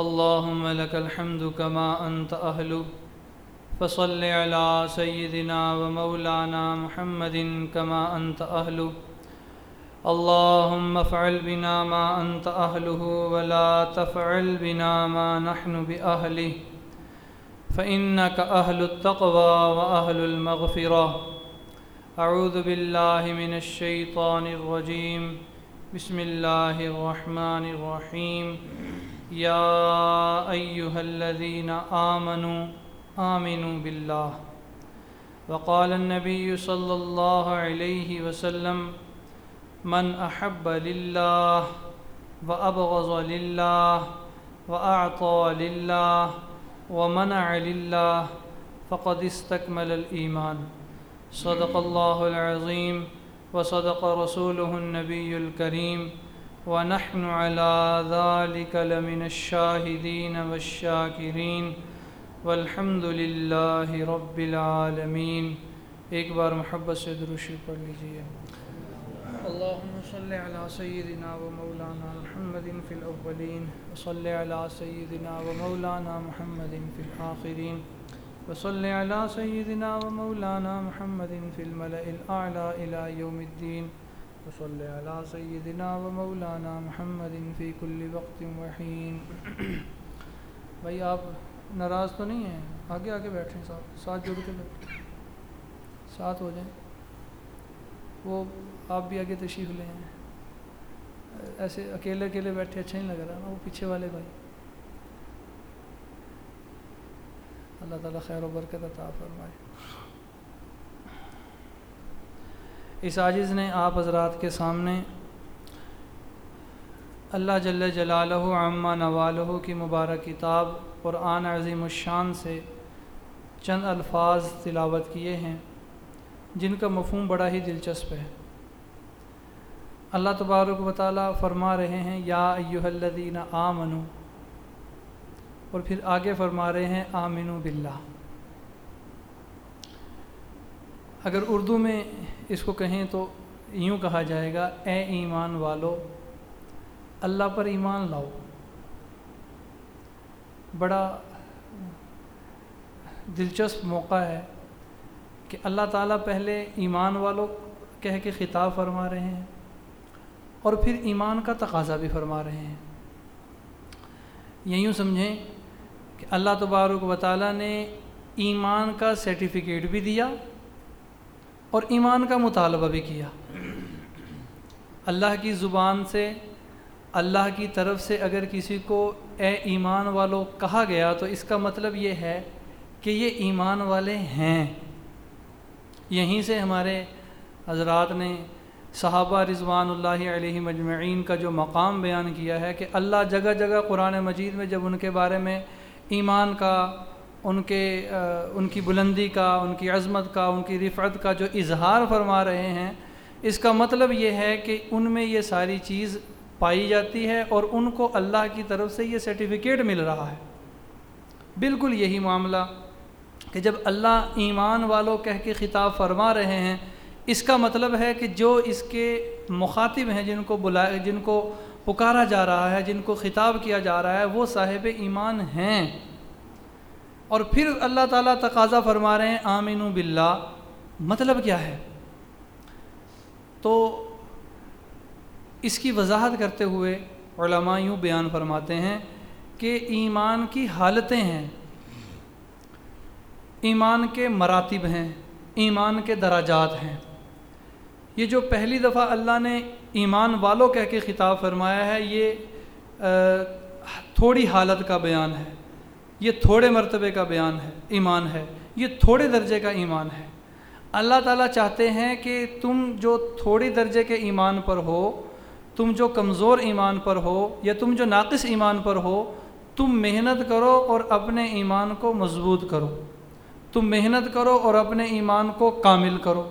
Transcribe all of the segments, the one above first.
اللهم لك الحمد كما أنت أهل فصل على سيدنا ومولانا محمد كما أنت أهل اللهم افعل بنا ما أنت أهله ولا تفعل بنا ما نحن بأهله. فإنك أهل التقوى وأهل المغفرة. أعوذ بالله من الشيطان الرجيم. بسم الله الرحمن الرحيم. يا أيها الذين آمنوا آمنوا بالله. وقال النبي صلى الله عليه وسلم، من أحب لله وأبغض لله وأعطى لله ومنع لله فقد استكمل الإيمان. صدق الله العظيم، وصدق رسوله النبي الكريم. ونحن على ذلك لمن الشاهدين والشاكرين والحمد لله رب العالمين. ایک بار محبت سے دروشی پڑھ لیجیے۔ اللهم صل على سيدنا ومولانا محمد في الأولين وصل على سيدنا ومولانا محمد في الآخرين وصل على سيدنا ومولانا محمد في الملأ الأعلى إلى يوم الدين وصل على سيدنا ومولانا محمد في كل وقت وحين. بھائی آپ ناراض تو نہیں ہیں؟ آگے آگے بیٹھیں ساتھ ساتھ جڑ کے بیٹھیں۔ ساتھ ہو جائیں۔ وہ آپ بھی آگے تشریف لے ہیں ایسے اکیلے اکیلے بیٹھے اچھا نہیں لگ رہا نا، وہ پیچھے والے بھائی۔ اللہ تعالیٰ خیر و برکت عطا فرمائے۔ اس عاجز نے آپ حضرات کے سامنے اللہ جل جلالہ عامہ نوالہ کی مبارک کتاب قرآن عظیم الشان سے چند الفاظ تلاوت کیے ہیں، جن کا مفہوم بڑا ہی دلچسپ ہے۔ اللہ تبارک و تعالیٰ فرما رہے ہیں، یا ایوہ الذین آمنو اور پھر آگے فرما رہے ہیں آمنو باللہ۔ اگر اردو میں اس کو کہیں تو یوں کہا جائے گا، اے ایمان والو، اللہ پر ایمان لاؤ۔ بڑا دلچسپ موقع ہے کہ اللہ تعالیٰ پہلے ایمان والوں کہہ کے خطاب فرما رہے ہیں اور پھر ایمان کا تقاضا بھی فرما رہے ہیں۔ یوں سمجھیں کہ اللہ تبارک و تعالیٰ نے ایمان کا سرٹیفکیٹ بھی دیا اور ایمان کا مطالبہ بھی کیا۔ اللہ کی زبان سے، اللہ کی طرف سے اگر کسی کو اے ایمان والو کہا گیا تو اس کا مطلب یہ ہے کہ یہ ایمان والے ہیں۔ یہیں سے ہمارے حضرات نے صحابہ رضوان اللہ علیہ مجمعین کا جو مقام بیان کیا ہے کہ اللہ جگہ جگہ قرآن مجید میں جب ان کے بارے میں ایمان کا ان کے ان کی بلندی کا، ان کی عظمت کا، ان کی رفعت کا جو اظہار فرما رہے ہیں، اس کا مطلب یہ ہے کہ ان میں یہ ساری چیز پائی جاتی ہے اور ان کو اللہ کی طرف سے یہ سرٹیفکیٹ مل رہا ہے۔ بالکل یہی معاملہ کہ جب اللہ ایمان والوں کہہ کے خطاب فرما رہے ہیں، اس کا مطلب ہے کہ جو اس کے مخاطب ہیں، جن کو بلائے جن کو پکارا جا رہا ہے، جن کو خطاب کیا جا رہا ہے، وہ صاحب ایمان ہیں۔ اور پھر اللہ تعالیٰ تقاضا فرما رہے ہیں آمین باللہ۔ مطلب کیا ہے؟ تو اس کی وضاحت کرتے ہوئے علماء یوں بیان فرماتے ہیں کہ ایمان کی حالتیں ہیں۔ ایمان کے مراتب ہیں، ایمان کے دراجات ہیں۔ یہ جو پہلی دفعہ اللہ نے ایمان والوں کہہ کے خطاب فرمایا ہے، یہ تھوڑی حالت کا بیان ہے۔ یہ تھوڑے مرتبے کا بیان ہے، ایمان ہے۔ یہ تھوڑے درجے کا ایمان ہے۔ اللہ تعالیٰ چاہتے ہیں کہ تم جو تھوڑی درجے کے ایمان پر ہو، تم جو کمزور ایمان پر ہو یا تم جو ناقص ایمان پر ہو، تم محنت کرو اور اپنے ایمان کو مضبوط کرو۔ تم محنت کرو اور اپنے ایمان کو کامل کرو۔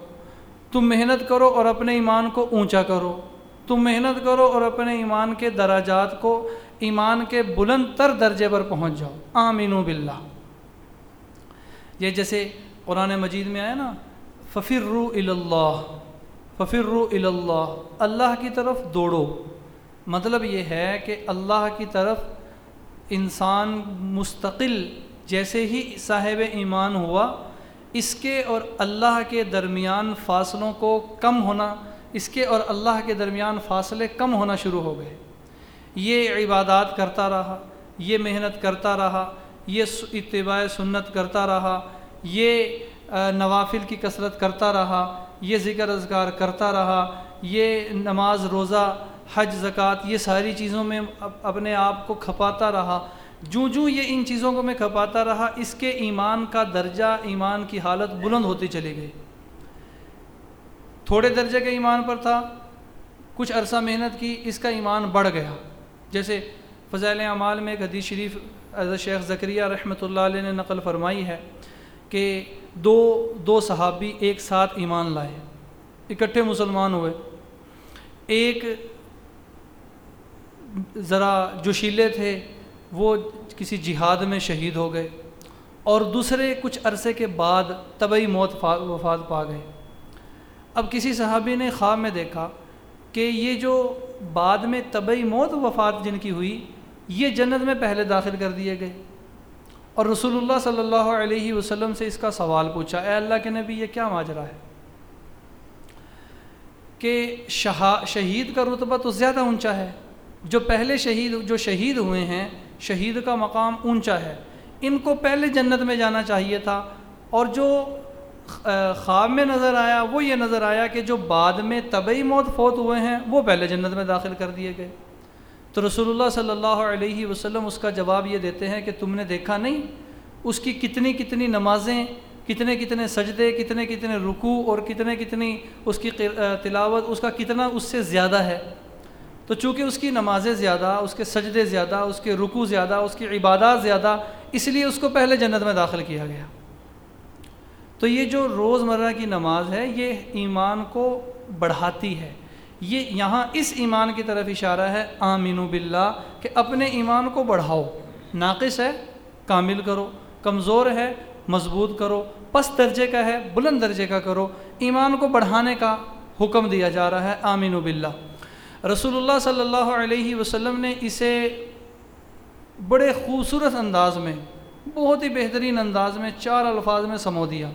تم محنت کرو اور اپنے ایمان کو اونچا کرو۔ تم محنت کرو اور اپنے ایمان کے دراجات کو ایمان کے بلند تر درجے پر پہنچ جاؤ۔ آمین باللہ۔ یہ جیسے قرآن مجید میں آیا نا ففر رو اللہ ففر رو اللہ اللہ کی طرف دوڑو۔ مطلب یہ ہے کہ اللہ کی طرف انسان مستقل جیسے ہی صاحب ایمان ہوا، اس کے اور اللہ کے درمیان فاصلوں کو کم ہونا، اس کے اور اللہ کے درمیان فاصلے کم ہونا شروع ہو گئے۔ یہ عبادات کرتا رہا، یہ محنت کرتا رہا، یہ اتباع سنت کرتا رہا، یہ نوافل کی کثرت کرتا رہا، یہ ذکر اذکار کرتا رہا، یہ نماز، روزہ، حج، زکوٰۃ، یہ ساری چیزوں میں اپنے آپ کو کھپاتا رہا۔ جوں جوں یہ ان چیزوں کو میں کھپاتا رہا، اس کے ایمان کا درجہ، ایمان کی حالت بلند ہوتی چلی گئی۔ تھوڑے درجے کے ایمان پر تھا، کچھ عرصہ محنت کی، اس کا ایمان بڑھ گیا۔ جیسے فضائل اعمال میں ایک حدیث شریف حضرت شیخ ذکریہ رحمۃ اللہ علیہ نے نقل فرمائی ہے کہ دو دو صحابی ایک ساتھ ایمان لائے، اکٹھے مسلمان ہوئے۔ ایک ذرا جوشیلے تھے، وہ کسی جہاد میں شہید ہو گئے اور دوسرے کچھ عرصے کے بعد طبعی موت وفات پا گئے۔ اب کسی صحابی نے خواب میں دیکھا کہ یہ جو بعد میں طبعی موت وفات جن کی ہوئی، یہ جنت میں پہلے داخل کر دیے گئے۔ اور رسول اللہ صلی اللہ علیہ وسلم سے اس کا سوال پوچھا، اے اللہ کے نبی، یہ کیا ماجرا ہے؟ کہ شہا، شہید کا رتبہ تو زیادہ اونچا ہے۔ جو پہلے شہید، جو شہید ہوئے ہیں، شہید کا مقام اونچا ہے۔ ان کو پہلے جنت میں جانا چاہیے تھا۔ اور جو خواب میں نظر آیا، وہ یہ نظر آیا کہ جو بعد میں طبعی موت فوت ہوئے ہیں، وہ پہلے جنت میں داخل کر دیے گئے۔ تو رسول اللہ صلی اللہ علیہ وسلم اس کا جواب یہ دیتے ہیں کہ تم نے دیکھا نہیں، اس کی کتنی کتنی نمازیں، کتنے کتنے سجدے، کتنے کتنے رکوع اور کتنے کتنی اس کی تلاوت، اس کا کتنا اس سے زیادہ ہے۔ تو چونکہ اس کی نمازیں زیادہ، اس کے سجدے زیادہ، اس کے رکوع زیادہ، اس کی عبادات زیادہ، اس لیے اس کو پہلے جنت میں داخل کیا گیا۔ تو یہ جو روز مرہ کی نماز ہے، یہ ایمان کو بڑھاتی ہے۔ یہ یہاں اس ایمان کی طرف اشارہ ہے آمین باللہ، کہ اپنے ایمان کو بڑھاؤ۔ ناقص ہے، کامل کرو۔ کمزور ہے، مضبوط کرو۔ پس درجے کا ہے، بلند درجے کا کرو۔ ایمان کو بڑھانے کا حکم دیا جا رہا ہے آمین باللہ۔ رسول اللہ صلی اللہ علیہ وسلم نے اسے بڑے خوبصورت انداز میں، بہت ہی بہترین انداز میں، چار الفاظ میں سمو دیا۔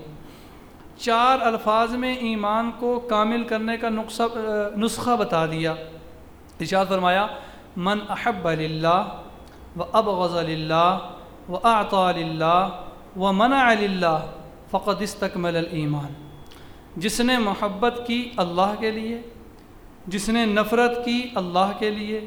چار الفاظ میں ایمان کو کامل کرنے کا نسخہ بتا دیا۔ ارشاد فرمایا، من احب اللہ و اب غز اللہ و اعطا اللہ و منع اللہ فقط استقمل الایمان. جس نے محبت کی اللہ کے لیے، جس نے نفرت کی اللہ کے لیے،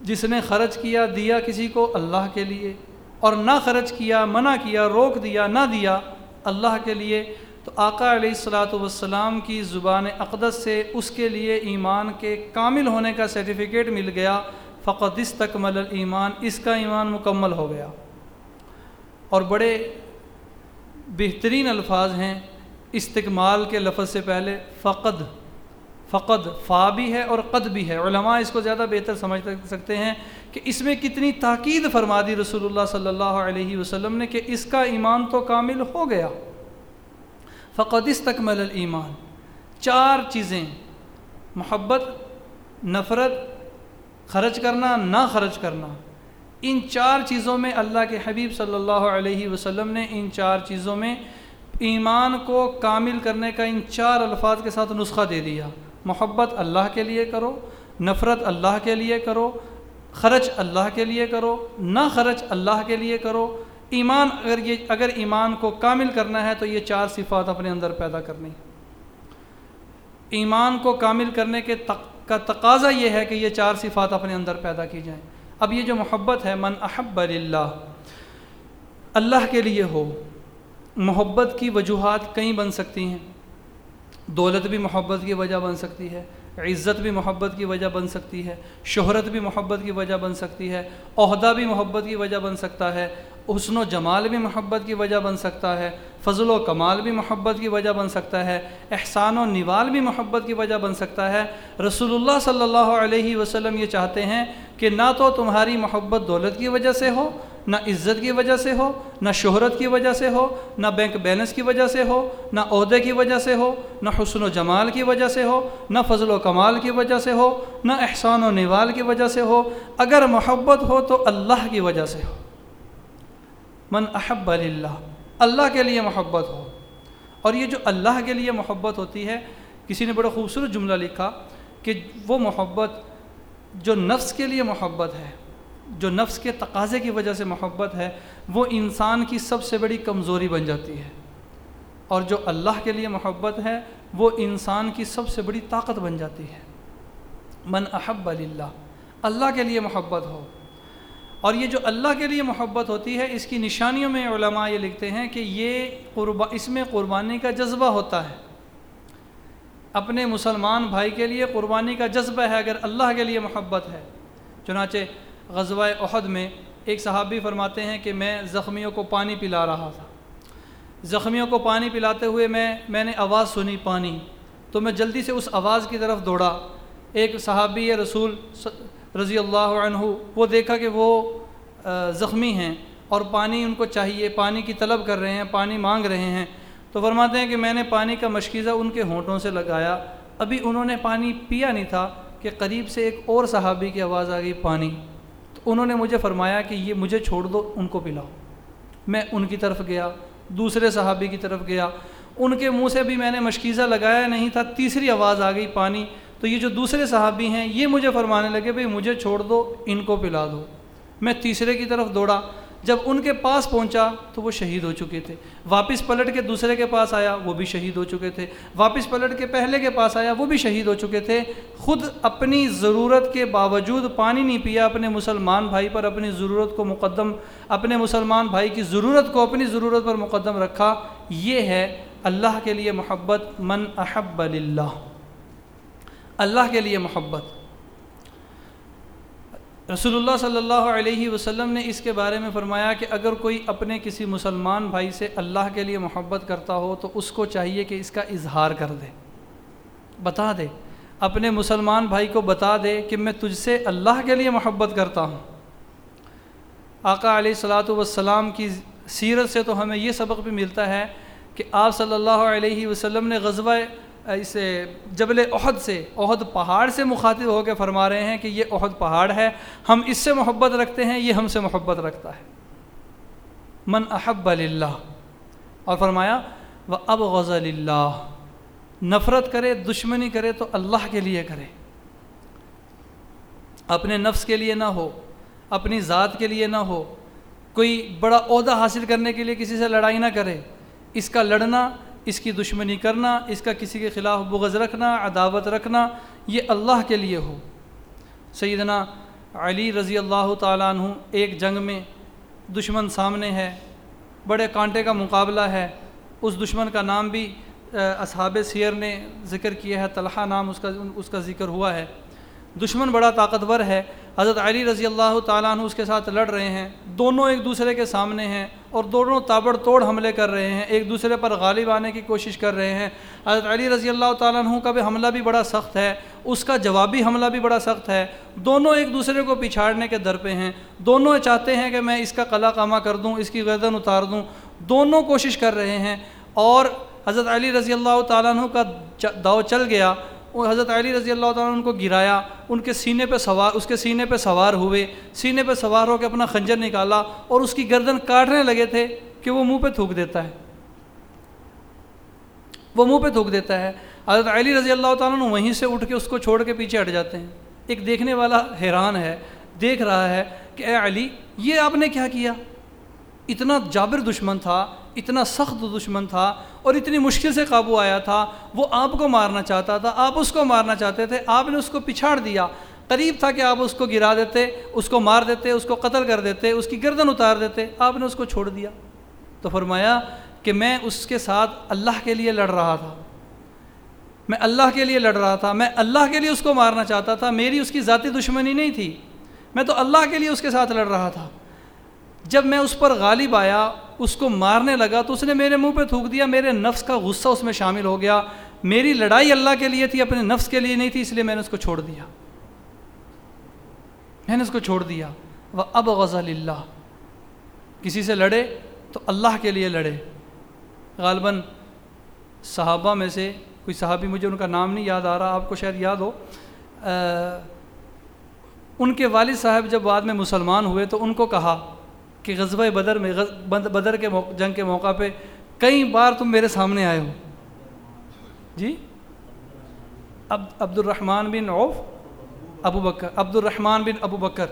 جس نے خرچ کیا، دیا کسی کو اللہ کے لیے، اور نہ خرچ کیا، منع کیا، روک دیا، نہ دیا، اللہ کے لیے تو آقا علیہ الصلاۃ والسلام کی زبان اقدس سے اس کے لیے ایمان کے کامل ہونے کا سرٹیفکیٹ مل گیا۔ فقط اس تکمل ایمان اس کا ایمان مکمل ہو گیا۔ اور بڑے بہترین الفاظ ہیں۔ استقمال کے لفظ سے پہلے فقد فقد فا بھی ہے اور قد بھی ہے۔ علماء اس کو زیادہ بہتر سمجھ سکتے ہیں کہ اس میں کتنی تاکید فرما دی رسول اللہ صلی اللہ علیہ وسلم نے کہ اس کا ایمان تو کامل ہو گیا۔ فقد استقمل الایمان چار چیزیں، محبت، نفرت، خرچ کرنا، نہ خرچ کرنا. ان چار چیزوں میں اللہ کے حبیب صلی اللہ علیہ وسلم نے ان چار چیزوں میں ایمان کو کامل کرنے کا ان چار الفاظ کے ساتھ نسخہ دے دیا. محبت اللہ کے لیے کرو، نفرت اللہ کے لیے کرو، خرچ اللہ کے لیے کرو، نہ خرچ اللہ کے لیے کرو ایمان، اگر یہ، اگر ایمان کو کامل کرنا ہے تو یہ چار صفات اپنے اندر پیدا کرنی ایمان کو کامل کرنے کے کا تقاضا یہ ہے کہ یہ چار صفات اپنے اندر پیدا کی جائیں۔ اب یہ جو محبت ہے، من احب اللہ اللہ کے لیے ہو، محبت کی وجوہات کئی بن سکتی ہیں۔ دولت بھی محبت کی وجہ بن سکتی ہے، عزت بھی محبت کی وجہ بن سکتی ہے، شہرت بھی محبت کی وجہ بن سکتی ہے، عہدہ بھی محبت کی وجہ بن سکتا ہے۔ حسن و جمال بھی محبت کی وجہ بن سکتا ہے فضل و کمال بھی محبت کی وجہ بن سکتا ہے احسان و نوال بھی محبت کی وجہ بن سکتا ہے رسول اللہ صلی اللہ علیہ وسلم یہ چاہتے ہیں کہ نہ تو تمہاری محبت دولت کی وجہ سے ہو نہ عزت کی وجہ سے ہو نہ شہرت کی وجہ سے ہو نہ بینک بیلنس کی وجہ سے ہو نہ عہدے کی وجہ سے ہو نہ حسن و جمال کی وجہ سے ہو نہ فضل و کمال کی وجہ سے ہو نہ احسان و نوال کی وجہ سے ہو اگر محبت ہو تو اللہ کی وجہ سے ہو من احب اللہ اللہ کے لیے محبت ہو۔ اور یہ جو اللہ کے لیے محبت ہوتی ہے، کسی نے بڑا خوبصورت جملہ لکھا کہ وہ محبت جو نفس کے لیے محبت ہے، جو نفس کے تقاضے کی وجہ سے محبت ہے، وہ انسان کی سب سے بڑی کمزوری بن جاتی ہے۔ اور جو اللہ کے لیے محبت ہے، وہ انسان کی سب سے بڑی طاقت بن جاتی ہے۔ من احب اللہ اللہ کے لیے محبت ہو۔ اور یہ جو اللہ کے لیے محبت ہوتی ہے، اس کی نشانیوں میں علماء یہ لکھتے ہیں کہ یہ قربا، اس میں قربانی کا جذبہ ہوتا ہے۔ اپنے مسلمان بھائی کے لیے قربانی کا جذبہ ہے اگر اللہ کے لیے محبت ہے۔ چنانچہ غزوہ احد میں ایک صحابی فرماتے ہیں کہ میں زخمیوں کو پانی پلا رہا تھا۔ زخمیوں کو پانی پلاتے ہوئے میں میں نے آواز سنی پانی۔ تو میں جلدی سے اس آواز کی طرف دوڑا۔ ایک صحابی رسول رضی اللہ عنہ، وہ دیکھا کہ وہ زخمی ہیں اور پانی ان کو چاہیے، پانی کی طلب کر رہے ہیں، پانی مانگ رہے ہیں۔ تو فرماتے ہیں کہ میں نے پانی کا مشکیزہ ان کے ہونٹوں سے لگایا۔ ابھی انہوں نے پانی پیا نہیں تھا کہ قریب سے ایک اور صحابی کی آواز آ گئی، پانی۔ تو انہوں نے مجھے فرمایا کہ یہ مجھے چھوڑ دو، ان کو پلاؤ۔ میں ان کی طرف گیا، دوسرے صحابی کی طرف گیا۔ ان کے منہ سے بھی میں نے مشکیزہ لگایا نہیں تھا، تیسری آواز آ گئی، پانی۔ تو یہ جو دوسرے صحابی ہیں، یہ مجھے فرمانے لگے بھئی مجھے چھوڑ دو، ان کو پلا دو۔ میں تیسرے کی طرف دوڑا۔ جب ان کے پاس پہنچا تو وہ شہید ہو چکے تھے۔ واپس پلٹ کے دوسرے کے پاس آیا، وہ بھی شہید ہو چکے تھے۔ واپس پلٹ کے پہلے کے پاس آیا، وہ بھی شہید ہو چکے تھے۔ خود اپنی ضرورت کے باوجود پانی نہیں پیا، اپنے مسلمان بھائی پر اپنی ضرورت کو مقدم، اپنے مسلمان بھائی کی ضرورت کو اپنی ضرورت پر مقدم رکھا۔ یہ ہے اللہ کے لیے محبت، من احب اللہ اللہ کے لیے محبت۔ رسول اللہ صلی اللہ علیہ وسلم نے اس کے بارے میں فرمایا کہ اگر کوئی اپنے کسی مسلمان بھائی سے اللہ کے لیے محبت کرتا ہو تو اس کو چاہیے کہ اس کا اظہار کر دے۔ بتا دے۔ اپنے مسلمان بھائی کو بتا دے کہ میں تجھ سے اللہ کے لیے محبت کرتا ہوں۔ آقا علیہ السلاۃ والسلام کی سیرت سے تو ہمیں یہ سبق بھی ملتا ہے کہ آپ صلی اللہ علیہ وسلم نے غزوہ اسے جبل عہد سے عہد پہاڑ سے مخاطب ہو کے فرما رہے ہیں کہ یہ عہد پہاڑ ہے، ہم اس سے محبت رکھتے ہیں، یہ ہم سے محبت رکھتا ہے۔ من احب اللہ اور فرمایا وہ اب غز اللہ نفرت کرے، دشمنی کرے تو اللہ کے لیے کرے۔ اپنے نفس کے لیے نہ ہو، اپنی ذات کے لیے نہ ہو، کوئی بڑا عہدہ حاصل کرنے کے لیے کسی سے لڑائی نہ کرے۔ اس کا لڑنا اس کی دشمنی کرنا، اس کا کسی کے خلاف بغض رکھنا، عداوت رکھنا، یہ اللہ کے لیے ہو۔ سیدنا علی رضی اللہ تعالیٰ عنہ ایک جنگ میں دشمن سامنے ہے، بڑے کانٹے کا مقابلہ ہے۔ اس دشمن کا نام بھی اصحاب سیر نے ذکر کیا ہے، طلحہ نام اس کا اس کا ذکر ہوا ہے۔ دشمن بڑا طاقتور ہے حضرت علی رضی اللہ تعالیٰ عنہ اس کے ساتھ لڑ رہے ہیں۔ دونوں ایک دوسرے کے سامنے ہیں اور دونوں تابڑ توڑ حملے کر رہے ہیں۔ ایک دوسرے پر غالب آنے کی کوشش کر رہے ہیں۔ حضرت علی رضی اللہ تعالیٰ عنہ کا بھی حملہ بھی بڑا سخت ہے۔ اس کا جوابی حملہ بھی بڑا سخت ہے۔ دونوں ایک دوسرے کو پچھاڑنے کے در پہ ہیں۔ دونوں چاہتے ہیں کہ میں اس کا قلع کامہ کر دوں، اس کی گردن اتار دوں۔ دونوں کوشش کر رہے ہیں اور حضرت علی رضی اللہ تعالیٰ عنہ کا داؤ چل گیا۔ حضرت علی رضی اللہ تعالیٰ ان کو گرایا، ان کے سینے پہ سوار، اس کے سینے پہ سوار ہوئے، سینے پہ سوار ہو کے اپنا خنجر نکالا اور اس کی گردن کاٹنے لگے تھے کہ وہ منہ پہ تھوک دیتا ہے۔ وہ منہ پہ تھوک دیتا ہے۔ حضرت علی رضی اللہ تعالیٰ وہیں سے اٹھ کے اس کو چھوڑ کے پیچھے ہٹ جاتے ہیں۔ ایک دیکھنے والا حیران ہے، دیکھ رہا ہے کہ اے علی، یہ آپ نے کیا کیا؟ اتنا جابر دشمن تھا، اتنا سخت دشمن تھا اور اتنی مشکل سے قابو آیا تھا، وہ آپ کو مارنا چاہتا تھا، آپ اس کو مارنا چاہتے تھے، آپ نے اس کو پچھاڑ دیا۔ قریب تھا کہ آپ اس کو گرا دیتے، اس کو مار دیتے، اس کو قتل کر دیتے، اس کی گردن اتار دیتے، آپ نے اس کو چھوڑ دیا۔ تو فرمایا کہ میں اس کے ساتھ اللہ کے لیے لڑ رہا تھا۔ میں اللہ کے لیے لڑ رہا تھا، میں اللہ کے لیے اس کو مارنا چاہتا تھا، میری اس کی ذاتی دشمنی نہیں تھی۔ میں تو اللہ کے لیے اس کے ساتھ لڑ رہا تھا۔ جب میں اس پر غالب آیا، اس کو مارنے لگا تو اس نے میرے منہ پہ تھوک دیا، میرے نفس کا غصہ اس میں شامل ہو گیا۔ میری لڑائی اللہ کے لیے تھی، اپنے نفس کے لیے نہیں تھی، اس لیے میں نے اس کو چھوڑ دیا۔ میں نے اس کو چھوڑ دیا۔ وہ اب غزل اللہ کسی سے لڑے تو اللہ کے لیے لڑے۔ غالباً صحابہ میں سے کوئی صحابی، مجھے ان کا نام نہیں یاد آ رہا، آپ کو شاید یاد ہو۔ ان کے والد صاحب جب بعد میں مسلمان ہوئے تو ان کو کہا کہ غزبۂ بدر میں بدر کے جنگ کے موقع پہ کئی بار تم میرے سامنے آئے ہو۔ جی؟ اب عبد الرحمن بن عوف، ابو بکر عبد الرحمن بن ابو بکر۔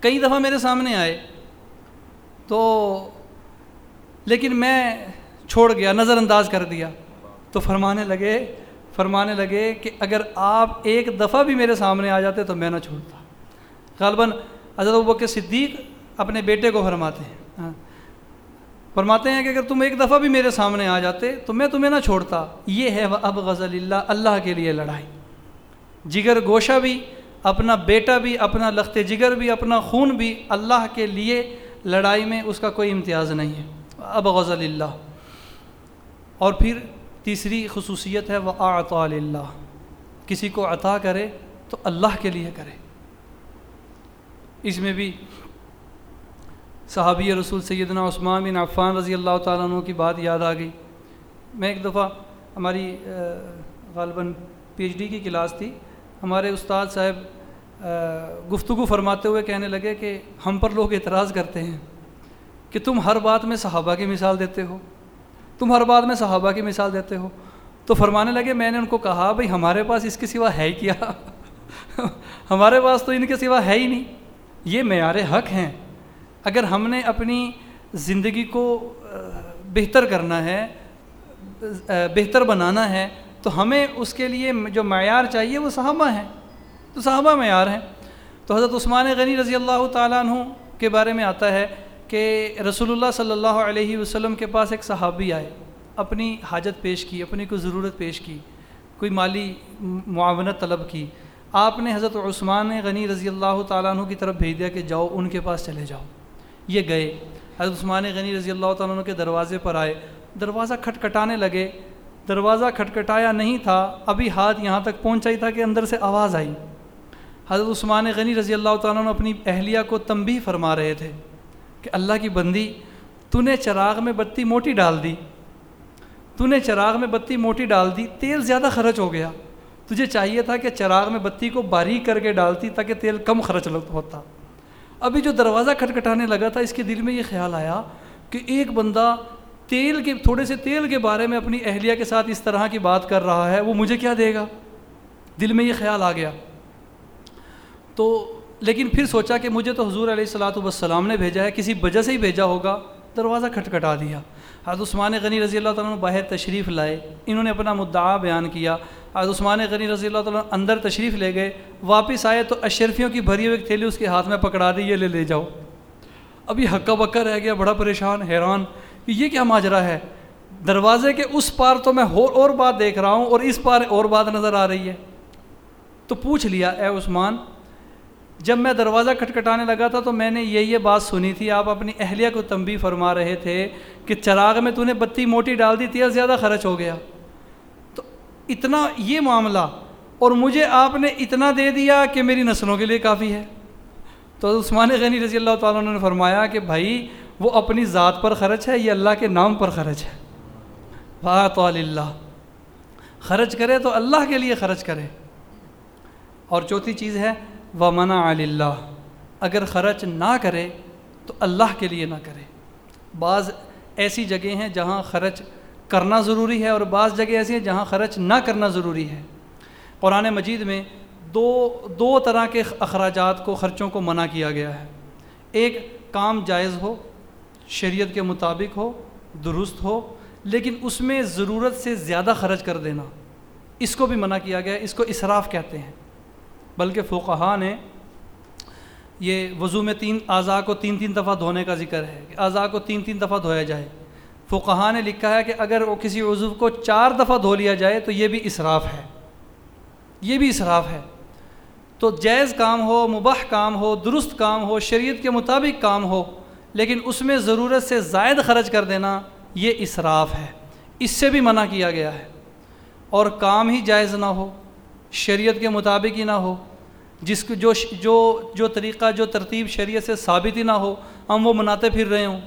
کئی دفعہ میرے سامنے آئے۔ تو لیکن میں چھوڑ گیا نظر انداز کر دیا۔ تو فرمانے لگے فرمانے لگے کہ اگر آپ ایک دفعہ بھی میرے سامنے آ جاتے تو میں نہ چھوڑتا۔ غالباً حضرت ابو صدیق اپنے بیٹے کو فرماتے ہیں۔ ہاں۔ فرماتے ہیں کہ اگر تم ایک دفعہ بھی میرے سامنے آ جاتے تو میں تمہیں نہ چھوڑتا۔ یہ ہے اب غزل اللہ اللہ کے لیے لڑائی۔ جگر گوشہ بھی، اپنا بیٹا بھی، اپنا لخت جگر بھی، اپنا خون بھی اللہ کے لیے لڑائی میں اس کا کوئی امتیاز نہیں ہے۔ اب غزل اللہ۔ اور پھر تیسری خصوصیت ہے وہ آعطا اللہ کسی کو عطا کرے تو اللہ کے لیے کرے۔ اس میں بھی صحابی رسول سیدنا عثمان بن عفان رضی اللہ تعالیٰ عنہ کی بات یاد آ گئی۔ میں ایک دفعہ ہماری غالباً پی ایچ ڈی کی کلاس تھی۔ ہمارے استاد صاحب گفتگو فرماتے ہوئے کہنے لگے کہ ہم پر لوگ اعتراض کرتے ہیں کہ تم ہر بات میں صحابہ کی مثال دیتے ہو۔ تم ہر بات میں صحابہ کی مثال دیتے ہو۔ تو فرمانے لگے، میں نے ان کو کہا بھائی ہمارے پاس اس کے سوا ہے کیا؟ ہمارے پاس تو ان کے سوا ہے ہی نہیں۔ یہ معیار حق ہیں۔ اگر ہم نے اپنی زندگی کو بہتر کرنا ہے بہتر بنانا ہے، تو ہمیں اس کے لیے جو معیار چاہیے وہ صحابہ ہیں۔ تو صحابہ معیار ہیں۔ تو حضرت عثمان غنی رضی اللہ تعالیٰ عنہ کے بارے میں آتا ہے کہ رسول اللہ صلی اللہ علیہ وسلم کے پاس ایک صحابی آئے، اپنی حاجت پیش کی، اپنی کوئی ضرورت پیش کی، کوئی مالی معاونت طلب کی۔ آپ نے حضرت عثمان غنی رضی اللہ تعالیٰ عنہ کی طرف بھیج دیا کہ جاؤ، ان کے پاس چلے جاؤ۔ یہ گئے۔ حضرت عثمان غنی رضی اللہ تعالیٰ عنہ کے دروازے پر آئے۔ دروازہ کھٹکھٹانے لگے۔ دروازہ کھٹکھٹایا نہیں تھا، ابھی ہاتھ یہاں تک پہنچا ہی تھا کہ اندر سے آواز آئی۔ حضرت عثمان غنی رضی اللہ تعالیٰ عنہ اپنی اہلیہ کو تنبیہ فرما رہے تھے کہ اللہ کی بندی تو نے چراغ میں بتی موٹی ڈال دی۔ تو نے چراغ میں بتی موٹی ڈال دی، تیل زیادہ خرچ ہو گیا۔ تجھے چاہیے تھا کہ چراغ میں بتی کو باریک کر کے ڈالتی تاکہ تیل کم خرچ ہوتا۔ ابھی جو دروازہ کھٹکھٹانے لگا تھا، اس کے دل میں یہ خیال آیا کہ ایک بندہ تیل کے، تھوڑے سے تیل کے بارے میں اپنی اہلیہ کے ساتھ اس طرح کی بات کر رہا ہے، وہ مجھے کیا دے گا؟ دل میں یہ خیال آ گیا۔ تو لیکن پھر سوچا کہ مجھے تو حضور علیہ السلاۃ والسلام نے بھیجا ہے، کسی وجہ سے ہی بھیجا ہوگا، دروازہ کھٹکھٹا دیا۔ حضرت عثمان غنی رضی اللہ تعالیٰ باہر تشریف لائے۔ انہوں نے اپنا مدعا بیان کیا۔ حضرت عثمان غنی رضی اللہ تعالیٰ اندر تشریف لے گئے۔ واپس آئے تو اشرفیوں کی بھری ہوئی تھیلی اس کے ہاتھ میں پکڑا دی، یہ لے لے جاؤ۔ ابھی ہکا بکا رہ گیا، بڑا پریشان، حیران۔ کہ یہ کیا ماجرا ہے؟ دروازے کے اس پار تو میں اور بات دیکھ رہا ہوں اور اس پار اور بات نظر آ رہی ہے۔ تو پوچھ لیا، اے عثمان جب میں دروازہ کھٹکھٹانے لگا تھا تو میں نے یہ یہ بات سنی تھی۔ آپ اپنی اہلیہ کو تنبی فرما رہے تھے کہ چراغ میں تو نے بتی موٹی ڈال دی تھی زیادہ خرچ ہو گیا۔ تو اتنا یہ معاملہ اور مجھے آپ نے اتنا دے دیا کہ میری نسلوں کے لیے کافی ہے۔ تو عثمان غنی رضی اللہ تعالیٰ نے فرمایا کہ بھائی، وہ اپنی ذات پر خرچ ہے، یہ اللہ کے نام پر خرچ ہے۔ واہ تو اللہ خرچ کرے تو اللہ کے لیے خرچ کرے۔ اور چوتھی چیز ہے و منع اللہ اگر خرچ نہ کرے تو اللہ کے لیے نہ کرے۔ بعض ایسی جگہیں ہیں جہاں خرچ کرنا ضروری ہے اور بعض جگہ ایسی ہیں جہاں خرچ نہ کرنا ضروری ہے۔ قرآن مجید میں دو دو طرح کے اخراجات کو، خرچوں کو منع کیا گیا ہے۔ ایک، کام جائز ہو، شریعت کے مطابق ہو، درست ہو، لیکن اس میں ضرورت سے زیادہ خرچ کر دینا۔ اس کو بھی منع کیا گیا ہے اس کو اسراف کہتے ہیں۔ بلکہ فوقہ نے یہ وضو میں تین، اعضاء کو تین تین دفعہ دھونے کا ذکر ہے کہ اعضاء کو تین تین دفعہ دھویا جائے۔ فقہ نے لکھا ہے کہ اگر وہ کسی عضو کو چار دفعہ دھو لیا جائے تو یہ بھی اسراف ہے۔ یہ بھی اسراف ہے۔ تو جائز کام ہو، مباح کام ہو، درست کام ہو، شریعت کے مطابق کام ہو، لیکن اس میں ضرورت سے زائد خرچ کر دینا یہ اسراف ہے۔ اس سے بھی منع کیا گیا ہے۔ اور کام ہی جائز نہ ہو۔ شریعت کے مطابق ہی نہ ہو، جس کو جو جو جو طریقہ، جو ترتیب شریعت سے ثابت ہی نہ ہو، ہم وہ مناتے پھر رہے ہوں۔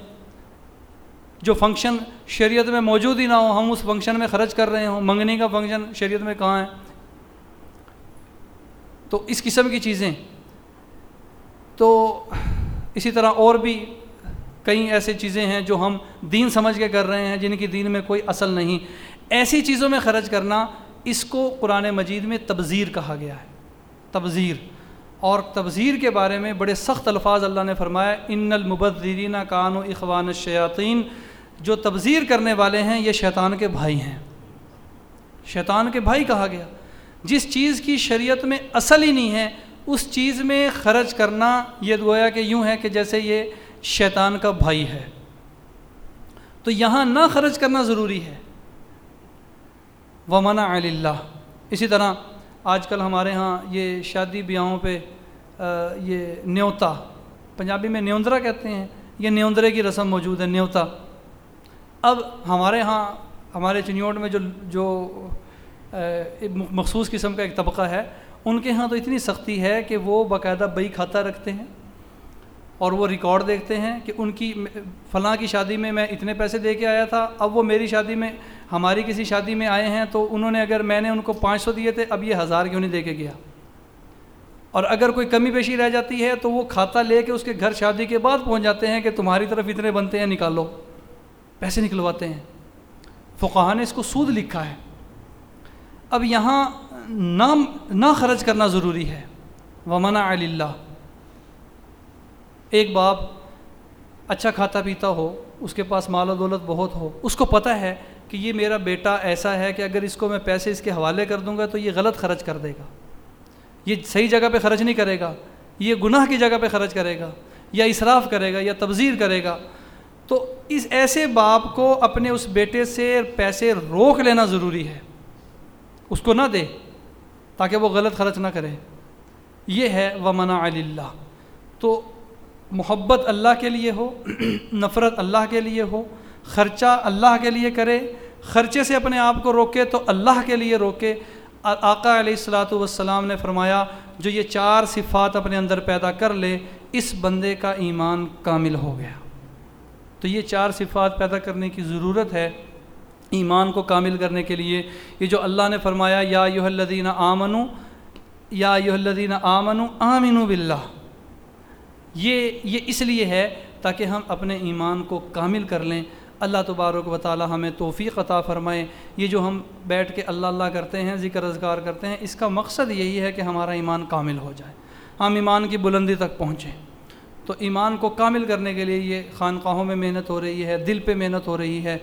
جو فنکشن شریعت میں موجود ہی نہ ہو، ہم اس فنکشن میں خرچ کر رہے ہوں۔ منگنی کا فنکشن شریعت میں کہاں ہے؟ تو اس قسم کی چیزیں۔ تو اسی طرح اور بھی کئی ایسے چیزیں ہیں جو ہم دین سمجھ کے کر رہے ہیں، جن کی دین میں کوئی اصل نہیں۔ ایسی چیزوں میں خرچ کرنا اس کو قرآن مجید میں تبذیر کہا گیا ہے۔ تبذیر۔ اور تبذیر کے بارے میں بڑے سخت الفاظ اللہ نے فرمایا، ان المبذرین کان و اخوان الشیاطین جو تبذیر کرنے والے ہیں، یہ شیطان کے بھائی ہیں۔ شیطان کے بھائی کہا گیا۔ جس چیز کی شریعت میں اصل ہی نہیں ہے، اس چیز میں خرچ کرنا یہ گویا کہ یوں ہے کہ جیسے یہ شیطان کا بھائی ہے۔ تو یہاں نہ خرچ کرنا ضروری ہے۔ ومنا اللہ اسی طرح آج کل ہمارے ہاں یہ شادی بیاہوں پہ یہ نیوتا، پنجابی میں نیوندرا کہتے ہیں، یہ نیوندرے کی رسم موجود ہے، نیوتا۔ اب ہمارے ہاں ہمارے چنیوٹ میں جو جو مخصوص قسم کا ایک طبقہ ہے، ان کے ہاں تو اتنی سختی ہے کہ وہ باقاعدہ بئی کھاتا رکھتے ہیں۔ اور وہ ریکارڈ دیکھتے ہیں کہ ان کی فلاں کی شادی میں میں اتنے پیسے دے کے آیا تھا، اب وہ میری شادی میں، ہماری کسی شادی میں آئے ہیں تو انہوں نے اگر میں نے ان کو پانچ سو دیے تھے، اب یہ ہزار کیوں نہیں دے کے گیا؟ اور اگر کوئی کمی پیشی رہ جاتی ہے تو وہ کھاتا لے کے اس کے گھر شادی کے بعد پہنچ جاتے ہیں کہ تمہاری طرف اتنے بنتے ہیں، نکالو۔ پیسے نکلواتے ہیں۔ فقہ نے اس کو سود لکھا ہے۔ اب یہاں نام نہ خرچ کرنا ضروری ہے۔ ومنا اللہ ایک باپ اچھا کھاتا پیتا ہو، اس کے پاس مال و دولت بہت ہو، اس کو پتہ ہے کہ یہ میرا بیٹا ایسا ہے کہ اگر اس کو میں پیسے اس کے حوالے کر دوں گا تو یہ غلط خرچ کر دے گا۔ یہ صحیح جگہ پہ خرچ نہیں کرے گا، یہ گناہ کی جگہ پہ خرچ کرے گا، یا اصراف کرے گا، یا تبذیر کرے گا۔ تو اس ایسے باپ کو اپنے اس بیٹے سے پیسے روک لینا ضروری ہے۔ اس کو نہ دے تاکہ وہ غلط خرچ نہ کرے۔ یہ ہے ومنا اللہ تو محبت اللہ کے لیے ہو، نفرت اللہ کے لیے ہو، خرچہ اللہ کے لیے کرے، خرچے سے اپنے آپ کو روکے تو اللہ کے لیے روکے۔ آقا علیہ السلاۃ والسلام نے فرمایا، جو یہ چار صفات اپنے اندر پیدا کر لے، اس بندے کا ایمان کامل ہو گیا۔ تو یہ چار صفات پیدا کرنے کی ضرورت ہے ایمان کو کامل کرنے کے لیے۔ یہ جو اللہ نے فرمایا، یا یو الدین آمنو، یا یو الدین آمن آمن باللہ۔ یہ یہ اس لیے ہے تاکہ ہم اپنے ایمان کو کامل کر لیں۔ اللہ تبارک و تعالی ہمیں توفیق عطا فرمائے۔ یہ جو ہم بیٹھ کے اللہ اللہ کرتے ہیں، ذکر اذکار کرتے ہیں، اس کا مقصد یہی ہے کہ ہمارا ایمان کامل ہو جائے۔ ہم ایمان کی بلندی تک پہنچیں۔ تو ایمان کو کامل کرنے کے لیے یہ خانقاہوں میں محنت ہو رہی ہے، دل پہ محنت ہو رہی ہے۔